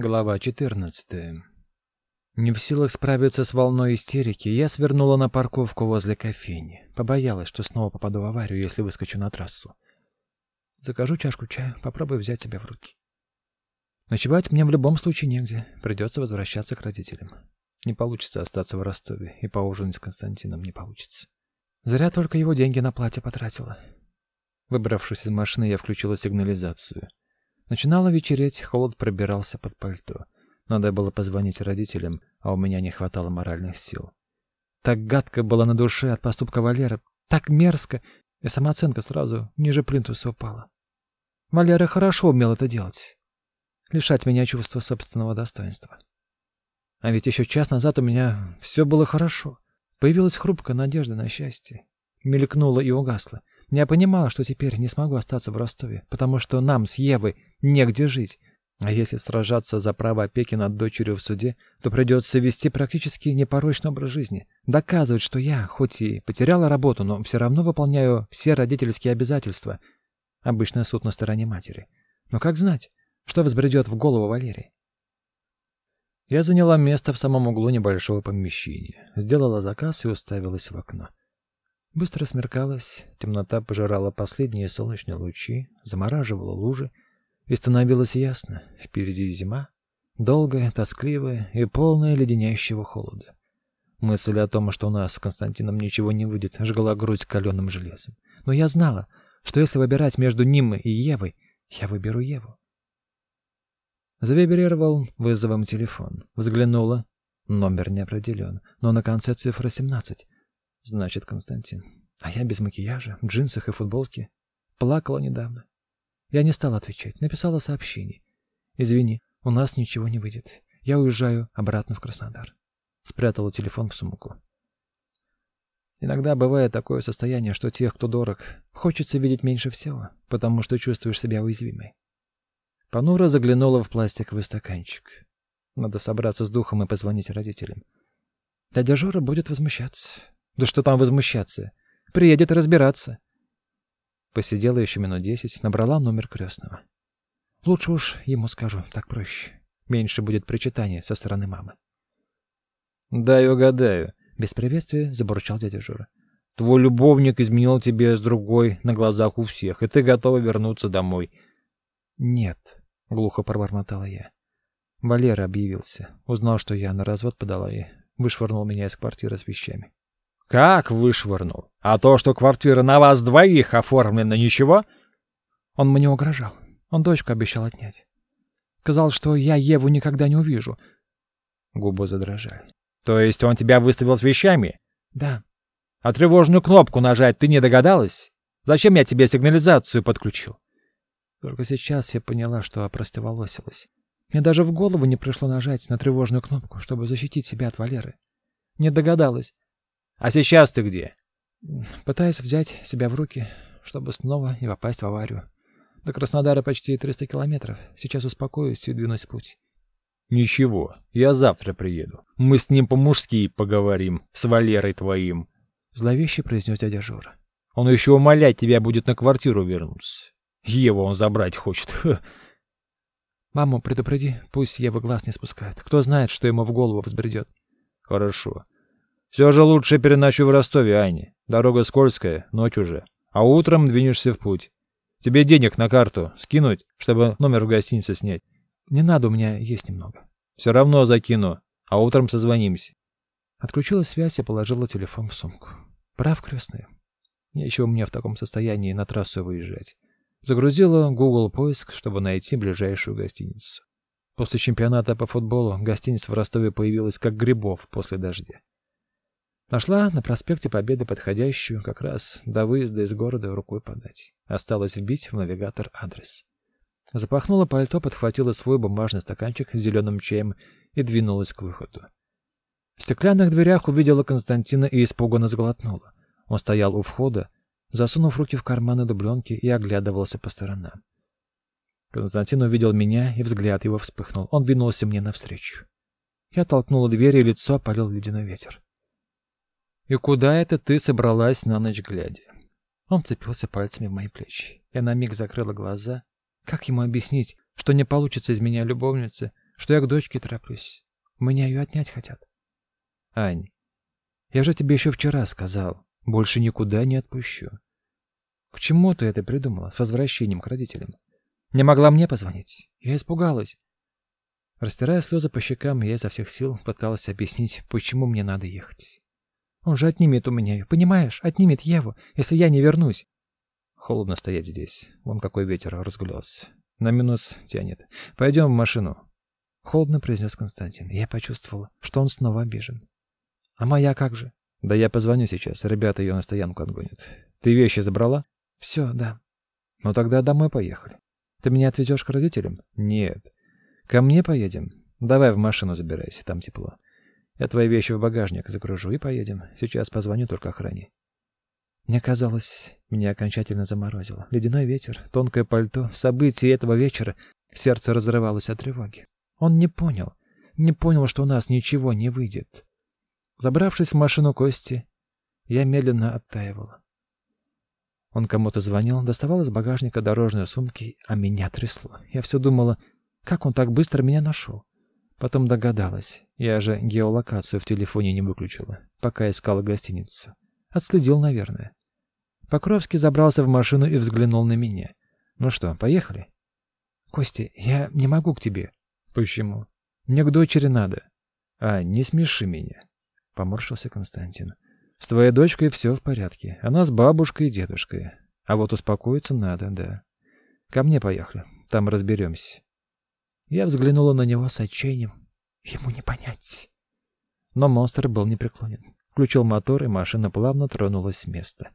Глава 14. Не в силах справиться с волной истерики, я свернула на парковку возле кофейни. Побоялась, что снова попаду в аварию, если выскочу на трассу. Закажу чашку чая, попробую взять себя в руки. Ночевать мне в любом случае негде, придется возвращаться к родителям. Не получится остаться в Ростове, и поужинать с Константином не получится. Зря только его деньги на платье потратила. Выбравшись из машины, я включила сигнализацию. Начинало вечереть, холод пробирался под пальто. Надо было позвонить родителям, а у меня не хватало моральных сил. Так гадко было на душе от поступка Валеры, так мерзко, и самооценка сразу ниже плинтуса упала. Валера хорошо умел это делать. Лишать меня чувства собственного достоинства. А ведь еще час назад у меня все было хорошо. Появилась хрупкая надежда на счастье. Мелькнула и угасла. Я понимала, что теперь не смогу остаться в Ростове, потому что нам с Евой негде жить. А если сражаться за право опеки над дочерью в суде, то придется вести практически непорочный образ жизни. Доказывать, что я, хоть и потеряла работу, но все равно выполняю все родительские обязательства. Обычно суд на стороне матери. Но как знать, что взбредет в голову Валерии? Я заняла место в самом углу небольшого помещения, сделала заказ и уставилась в окно. Быстро смеркалось, темнота пожирала последние солнечные лучи, замораживала лужи, и становилось ясно, впереди зима, долгая, тоскливая и полная леденящего холода. Мысль о том, что у нас с Константином ничего не выйдет, жгла грудь каленым железом. Но я знала, что если выбирать между ним и Евой, я выберу Еву. Завибрировал вызовом телефон. Взглянула. Номер не определен, но на конце цифра 17. Значит, Константин. А я без макияжа, в джинсах и футболке. Плакала недавно. Я не стала отвечать, написала сообщение. Извини, у нас ничего не выйдет. Я уезжаю обратно в Краснодар. Спрятала телефон в сумку. Иногда бывает такое состояние, что тех, кто дорог, хочется видеть меньше всего, потому что чувствуешь себя уязвимой. Панура заглянула в пластиковый стаканчик. Надо собраться с духом и позвонить родителям. Дядя Жора будет возмущаться. Да что там возмущаться? Приедет разбираться. Посидела еще минут десять, набрала номер крестного. Лучше уж ему скажу, так проще. Меньше будет причитания со стороны мамы. «Дай угадаю», — без приветствия забурчал дядя Жора. «Твой любовник изменил тебе с другой на глазах у всех, и ты готова вернуться домой». «Нет», — глухо пробормотала я. Валера объявился, узнал, что я на развод подала и вышвырнул меня из квартиры с вещами. Как вышвырнул? А то, что квартира на вас двоих оформлена, ничего? Он мне угрожал. Он дочку обещал отнять. Сказал, что я Еву никогда не увижу. Губы задрожали. То есть он тебя выставил с вещами? Да. А тревожную кнопку нажать ты не догадалась? Зачем я тебе сигнализацию подключил? Только сейчас я поняла, что опростоволосилась. Мне даже в голову не пришло нажать на тревожную кнопку, чтобы защитить себя от Валеры. Не догадалась. А сейчас ты где? Пытаюсь взять себя в руки, чтобы снова не попасть в аварию. До Краснодара почти 300 километров. Сейчас успокоюсь и двинусь в путь. Ничего, я завтра приеду. Мы с ним по-мужски поговорим, с Валерой твоим. Зловеще произнес дядя Жора. Он еще умолять тебя будет на квартиру вернуться. Еву он забрать хочет. Маму предупреди, пусть Ева глаз не спускает. Кто знает, что ему в голову взбредет. Хорошо. Все же лучше переночуй в Ростове, Ани. Дорога скользкая, ночь уже. А утром двинешься в путь. Тебе денег на карту скинуть, чтобы номер в гостинице снять? Не надо, у меня есть немного. Все равно закину, а утром созвонимся. Отключила связь и положила телефон в сумку. Прав, крестный. Нечего мне в таком состоянии на трассу выезжать. Загрузила Google поиск, чтобы найти ближайшую гостиницу. После чемпионата по футболу гостиница в Ростове появилась как грибов после дождя. Нашла на проспекте Победы подходящую, как раз до выезда из города рукой подать. Осталось вбить в навигатор адрес. Запахнула пальто, подхватила свой бумажный стаканчик с зеленым чаем и двинулась к выходу. В стеклянных дверях увидела Константина и испуганно сглотнула. Он стоял у входа, засунув руки в карманы дубленки и оглядывался по сторонам. Константин увидел меня, и взгляд его вспыхнул. Он двинулся мне навстречу. Я толкнула дверь, и лицо опалил ледяной ветер. «И куда это ты собралась на ночь глядя?» Он цепился пальцами в мои плечи. Я на миг закрыла глаза. Как ему объяснить, что не получится из меня любовницы, что я к дочке тороплюсь. Меня ее отнять хотят. Ань, я же тебе еще вчера сказал, больше никуда не отпущу. К чему ты это придумала с возвращением к родителям? Не могла мне позвонить. Я испугалась. Растирая слезы по щекам, я изо всех сил пыталась объяснить, почему мне надо ехать. Он же отнимет у меня ее, понимаешь? Отнимет Еву, если я не вернусь. Холодно стоять здесь. Вон какой ветер разгулялся. На минус тянет. Пойдем в машину. Холодно произнес Константин. Я почувствовала, что он снова обижен. А моя как же? Да я позвоню сейчас. Ребята ее на стоянку отгонят. Ты вещи забрала? Все, да. Ну тогда домой поехали. Ты меня отвезешь к родителям? Нет. Ко мне поедем. Давай в машину забирайся, там тепло. Я твои вещи в багажник загружу и поедем. Сейчас позвоню только охране. Мне казалось, меня окончательно заморозило. Ледяной ветер, тонкое пальто, события этого вечера. Сердце разрывалось от тревоги. Он не понял. Не понял, что у нас ничего не выйдет. Забравшись в машину Кости, я медленно оттаивала. Он кому-то звонил, доставал из багажника дорожные сумки, а меня трясло. Я все думала, как он так быстро меня нашел. Потом догадалась. Я же геолокацию в телефоне не выключила, пока искала гостиницу. Отследил, наверное. Покровский забрался в машину и взглянул на меня. «Ну что, поехали?» «Костя, я не могу к тебе». «Почему?» «Мне к дочери надо». «А, не смеши меня», — поморщился Константин. «С твоей дочкой все в порядке. Она с бабушкой и дедушкой. А вот успокоиться надо, да. Ко мне поехали, там разберемся». Я взглянула на него с отчаянием. Ему не понять. Но монстр был непреклонен. Включил мотор, и машина плавно тронулась с места.